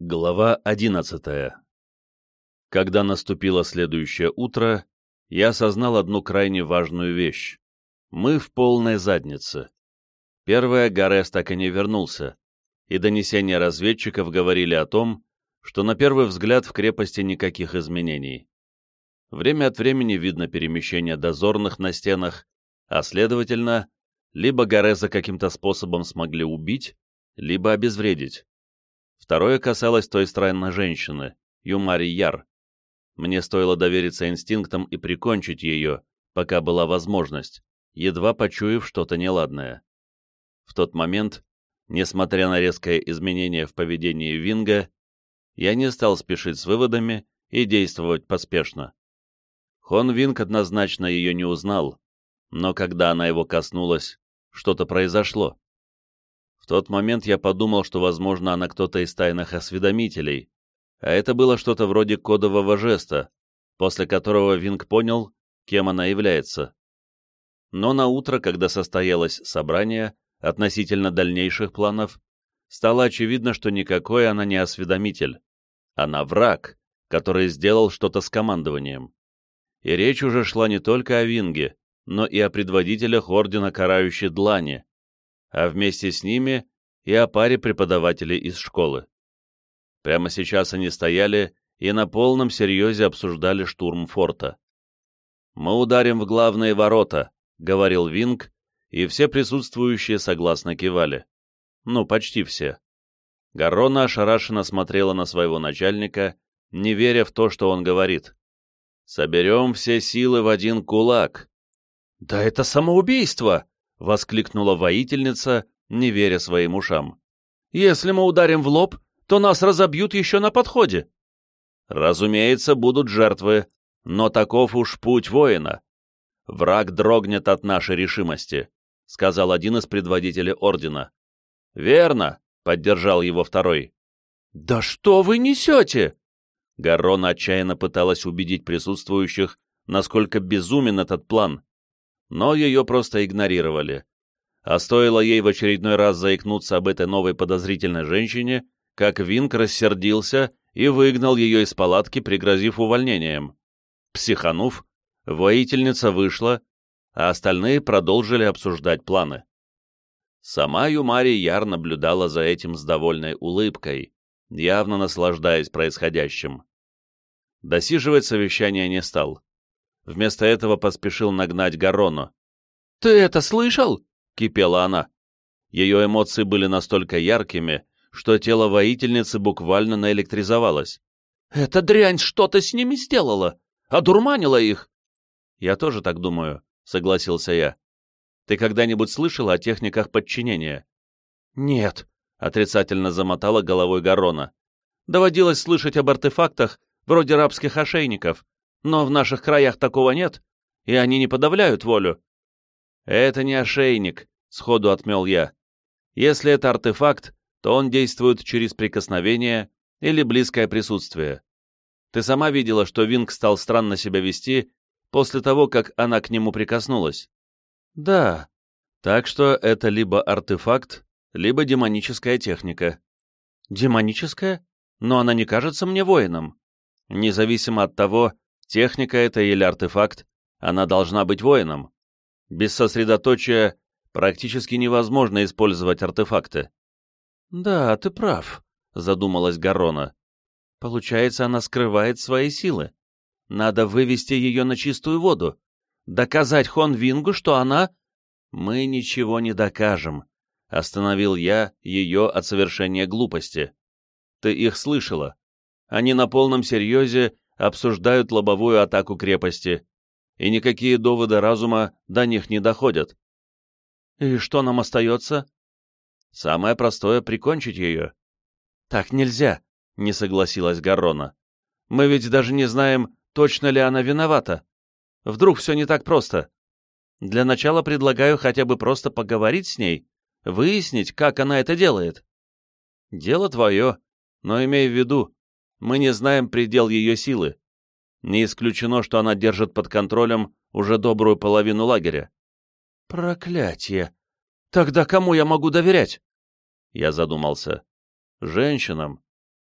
Глава одиннадцатая Когда наступило следующее утро, я осознал одну крайне важную вещь. Мы в полной заднице. Первое, Гарес так и не вернулся, и донесения разведчиков говорили о том, что на первый взгляд в крепости никаких изменений. Время от времени видно перемещение дозорных на стенах, а следовательно, либо Гареза каким-то способом смогли убить, либо обезвредить. Второе касалось той странной женщины, Юмари Яр. Мне стоило довериться инстинктам и прикончить ее, пока была возможность, едва почуяв что-то неладное. В тот момент, несмотря на резкое изменение в поведении Винга, я не стал спешить с выводами и действовать поспешно. Хон Винг однозначно ее не узнал, но когда она его коснулась, что-то произошло тот момент я подумал, что, возможно, она кто-то из тайных осведомителей, а это было что-то вроде кодового жеста, после которого Винг понял, кем она является. Но на утро, когда состоялось собрание относительно дальнейших планов, стало очевидно, что никакой она не осведомитель. Она враг, который сделал что-то с командованием. И речь уже шла не только о Винге, но и о предводителях Ордена Карающей Длани, а вместе с ними и о паре преподавателей из школы. Прямо сейчас они стояли и на полном серьезе обсуждали штурм форта. «Мы ударим в главные ворота», — говорил Винг, и все присутствующие согласно кивали. Ну, почти все. Гаррона ошарашенно смотрела на своего начальника, не веря в то, что он говорит. «Соберем все силы в один кулак». «Да это самоубийство!» — воскликнула воительница, не веря своим ушам. «Если мы ударим в лоб, то нас разобьют еще на подходе». «Разумеется, будут жертвы, но таков уж путь воина. Враг дрогнет от нашей решимости», — сказал один из предводителей ордена. «Верно», — поддержал его второй. «Да что вы несете?» Гаррона отчаянно пыталась убедить присутствующих, насколько безумен этот план, но ее просто игнорировали. А стоило ей в очередной раз заикнуться об этой новой подозрительной женщине, как Винк рассердился и выгнал ее из палатки, пригрозив увольнением. Психанув, воительница вышла, а остальные продолжили обсуждать планы. Сама Юмари Яр наблюдала за этим с довольной улыбкой, явно наслаждаясь происходящим. Досиживать совещание не стал. Вместо этого поспешил нагнать Гарону. «Ты это слышал?» — кипела она. Ее эмоции были настолько яркими, что тело воительницы буквально наэлектризовалось. «Эта дрянь что-то с ними сделала! Одурманила их!» «Я тоже так думаю», — согласился я. «Ты когда-нибудь слышал о техниках подчинения?» «Нет», — отрицательно замотала головой Гарона. «Доводилось слышать об артефактах, вроде рабских ошейников, но в наших краях такого нет, и они не подавляют волю. Это не ошейник, сходу отмел я. Если это артефакт, то он действует через прикосновение или близкое присутствие. Ты сама видела, что Винг стал странно себя вести после того, как она к нему прикоснулась. Да, так что это либо артефакт, либо демоническая техника. Демоническая? Но она не кажется мне воином. Независимо от того, Техника это или артефакт, она должна быть воином. Без сосредоточия практически невозможно использовать артефакты. «Да, ты прав», — задумалась Гарона. «Получается, она скрывает свои силы. Надо вывести ее на чистую воду. Доказать Хон Вингу, что она...» «Мы ничего не докажем», — остановил я ее от совершения глупости. «Ты их слышала. Они на полном серьезе обсуждают лобовую атаку крепости, и никакие доводы разума до них не доходят. И что нам остается? Самое простое — прикончить ее. Так нельзя, — не согласилась Гаррона. Мы ведь даже не знаем, точно ли она виновата. Вдруг все не так просто. Для начала предлагаю хотя бы просто поговорить с ней, выяснить, как она это делает. Дело твое, но имей в виду, мы не знаем предел ее силы. Не исключено, что она держит под контролем уже добрую половину лагеря. Проклятие! Тогда кому я могу доверять? Я задумался. Женщинам.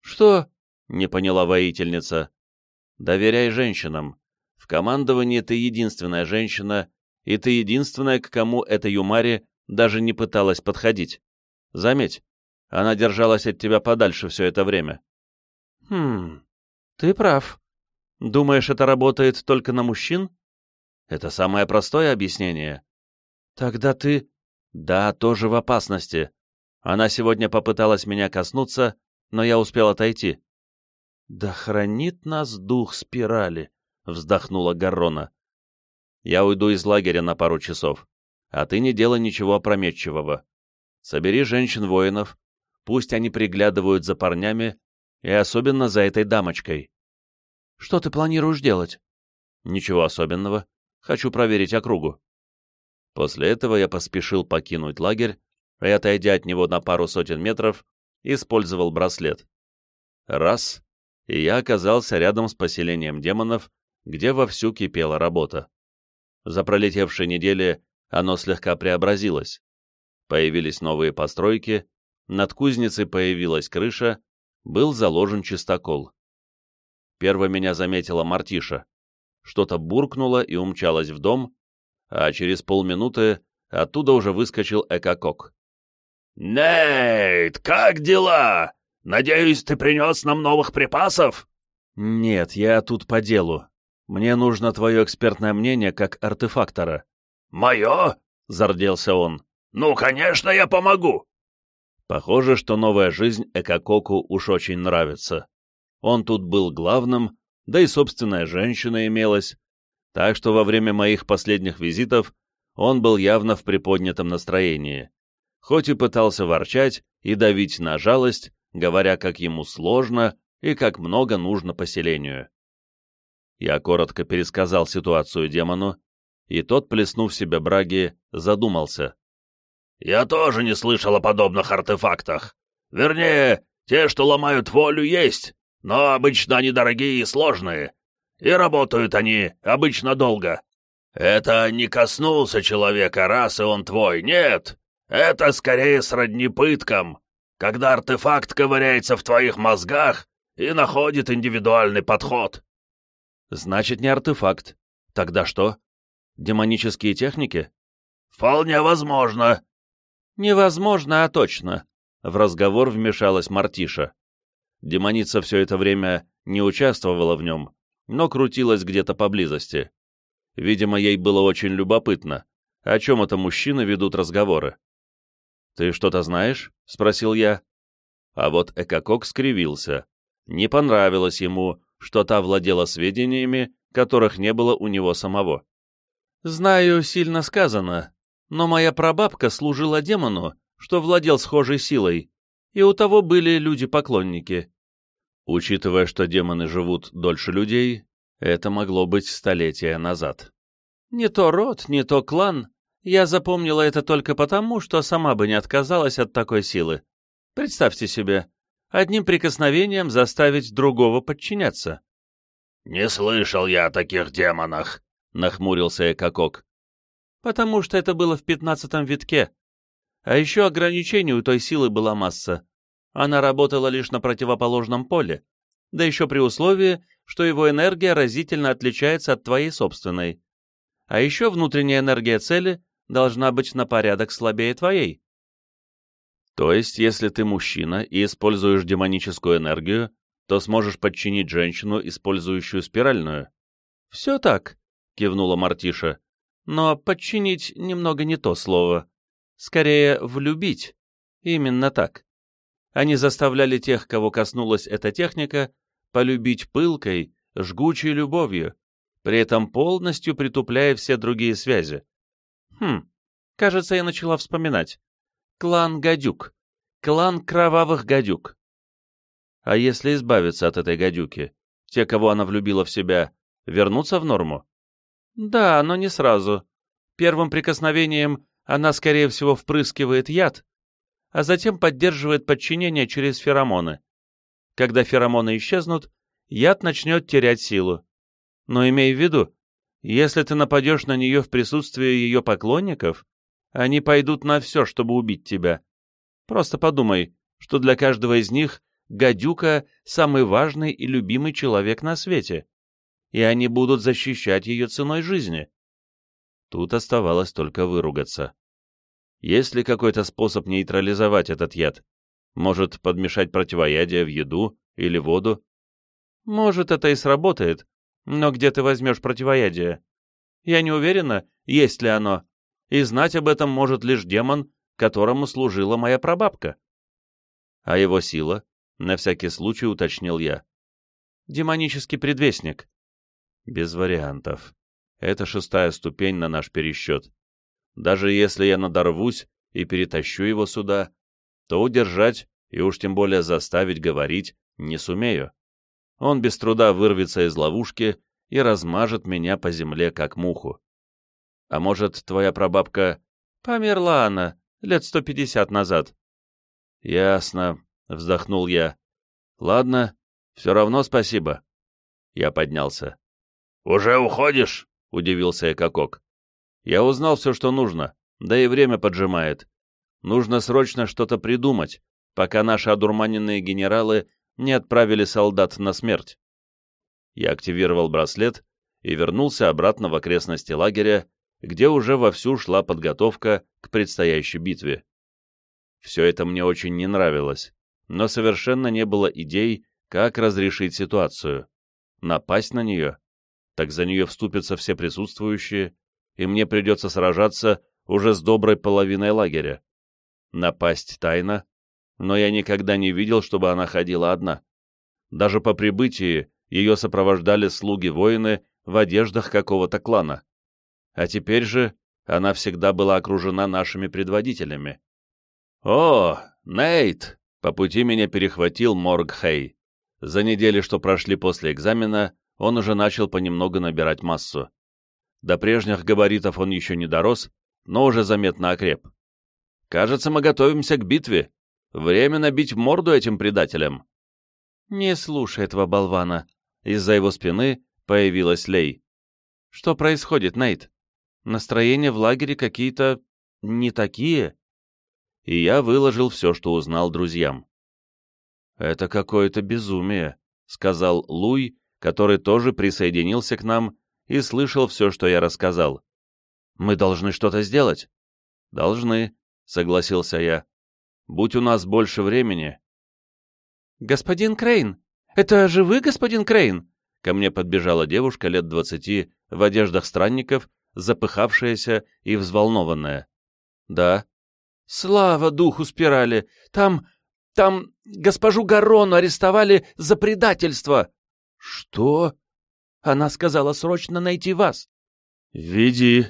«Что?» — не поняла воительница. «Доверяй женщинам. В командовании ты единственная женщина, и ты единственная, к кому эта Юмари даже не пыталась подходить. Заметь, она держалась от тебя подальше все это время». «Хм, ты прав. Думаешь, это работает только на мужчин?» «Это самое простое объяснение». «Тогда ты...» «Да, тоже в опасности. Она сегодня попыталась меня коснуться, но я успел отойти. «Да хранит нас дух спирали», — вздохнула Гаррона. «Я уйду из лагеря на пару часов, а ты не делай ничего опрометчивого. Собери женщин-воинов, пусть они приглядывают за парнями и особенно за этой дамочкой». «Что ты планируешь делать?» «Ничего особенного. Хочу проверить округу». После этого я поспешил покинуть лагерь и, отойдя от него на пару сотен метров, использовал браслет. Раз, и я оказался рядом с поселением демонов, где вовсю кипела работа. За пролетевшие недели оно слегка преобразилось. Появились новые постройки, над кузницей появилась крыша, был заложен чистокол. Первой меня заметила Мартиша. Что-то буркнуло и умчалось в дом, а через полминуты оттуда уже выскочил Экокок. «Нейт, как дела? Надеюсь, ты принес нам новых припасов?» «Нет, я тут по делу. Мне нужно твое экспертное мнение как артефактора». «Мое?» — зарделся он. «Ну, конечно, я помогу!» Похоже, что новая жизнь Экококу уж очень нравится. Он тут был главным, да и собственная женщина имелась, так что во время моих последних визитов он был явно в приподнятом настроении хоть и пытался ворчать и давить на жалость, говоря, как ему сложно и как много нужно поселению. Я коротко пересказал ситуацию демону, и тот, плеснув себе браги, задумался. «Я тоже не слышал о подобных артефактах. Вернее, те, что ломают волю, есть, но обычно они дорогие и сложные, и работают они обычно долго. Это не коснулся человека, раз и он твой, нет, это скорее сродни пыткам, когда артефакт ковыряется в твоих мозгах и находит индивидуальный подход. Значит, не артефакт. Тогда что? Демонические техники? Вполне возможно. Невозможно, а точно. В разговор вмешалась Мартиша. Демоница все это время не участвовала в нем, но крутилась где-то поблизости. Видимо, ей было очень любопытно, о чем это мужчины ведут разговоры. «Ты что-то знаешь?» — спросил я. А вот Экокок скривился. Не понравилось ему, что та владела сведениями, которых не было у него самого. «Знаю, сильно сказано, но моя прабабка служила демону, что владел схожей силой, и у того были люди-поклонники». Учитывая, что демоны живут дольше людей, это могло быть столетия назад. «Не то род, не то клан, я запомнила это только потому, что сама бы не отказалась от такой силы. Представьте себе, одним прикосновением заставить другого подчиняться. «Не слышал я о таких демонах», — нахмурился Экокок. «Потому что это было в пятнадцатом витке. А еще ограничений у той силы была масса. Она работала лишь на противоположном поле, да еще при условии, что его энергия разительно отличается от твоей собственной. А еще внутренняя энергия цели должна быть на порядок слабее твоей. То есть, если ты мужчина и используешь демоническую энергию, то сможешь подчинить женщину, использующую спиральную? Все так, кивнула Мартиша. Но подчинить немного не то слово. Скорее, влюбить. Именно так. Они заставляли тех, кого коснулась эта техника, полюбить пылкой, жгучей любовью, при этом полностью притупляя все другие связи. Хм, кажется, я начала вспоминать. Клан Гадюк. Клан кровавых гадюк. А если избавиться от этой гадюки? Те, кого она влюбила в себя, вернутся в норму? Да, но не сразу. Первым прикосновением она, скорее всего, впрыскивает яд, а затем поддерживает подчинение через феромоны. Когда феромоны исчезнут, яд начнет терять силу. Но имей в виду, если ты нападешь на нее в присутствии ее поклонников, они пойдут на все, чтобы убить тебя. Просто подумай, что для каждого из них гадюка — самый важный и любимый человек на свете, и они будут защищать ее ценой жизни. Тут оставалось только выругаться. Есть ли какой-то способ нейтрализовать этот яд? Может, подмешать противоядие в еду или воду? Может, это и сработает, но где ты возьмешь противоядие? Я не уверена, есть ли оно, и знать об этом может лишь демон, которому служила моя прабабка. А его сила, на всякий случай уточнил я. Демонический предвестник. Без вариантов. Это шестая ступень на наш пересчет. Даже если я надорвусь и перетащу его сюда, то удержать и уж тем более заставить говорить не сумею. Он без труда вырвется из ловушки и размажет меня по земле, как муху. А может, твоя прабабка... Померла она лет сто пятьдесят назад. Ясно, вздохнул я. Ладно, все равно спасибо. Я поднялся. Уже уходишь? Удивился Экокок. Я узнал все, что нужно, да и время поджимает. Нужно срочно что-то придумать, пока наши одурманенные генералы не отправили солдат на смерть. Я активировал браслет и вернулся обратно в окрестности лагеря, где уже вовсю шла подготовка к предстоящей битве. Все это мне очень не нравилось, но совершенно не было идей, как разрешить ситуацию. Напасть на нее? Так за нее вступятся все присутствующие, и мне придется сражаться уже с доброй половиной лагеря. Напасть тайно, но я никогда не видел, чтобы она ходила одна. Даже по прибытии ее сопровождали слуги-воины в одеждах какого-то клана. А теперь же она всегда была окружена нашими предводителями. «О, Нейт!» — по пути меня перехватил Морг Хей. За недели, что прошли после экзамена, он уже начал понемногу набирать массу. До прежних габаритов он еще не дорос, но уже заметно окреп. «Кажется, мы готовимся к битве. Время набить морду этим предателям». «Не слушай этого болвана», из-за его спины появилась Лей. «Что происходит, Нейт? Настроения в лагере какие-то... не такие?» И я выложил все, что узнал друзьям. «Это какое-то безумие», — сказал Луй, который тоже присоединился к нам и слышал все, что я рассказал. «Мы должны что-то сделать». «Должны», — согласился я. «Будь у нас больше времени». «Господин Крейн, «Это же вы, господин Крейн?» Ко мне подбежала девушка лет двадцати в одеждах странников, запыхавшаяся и взволнованная. «Да». «Слава духу спирали! Там... там госпожу Гарону арестовали за предательство!» «Что?» «Она сказала срочно найти вас». «Веди»,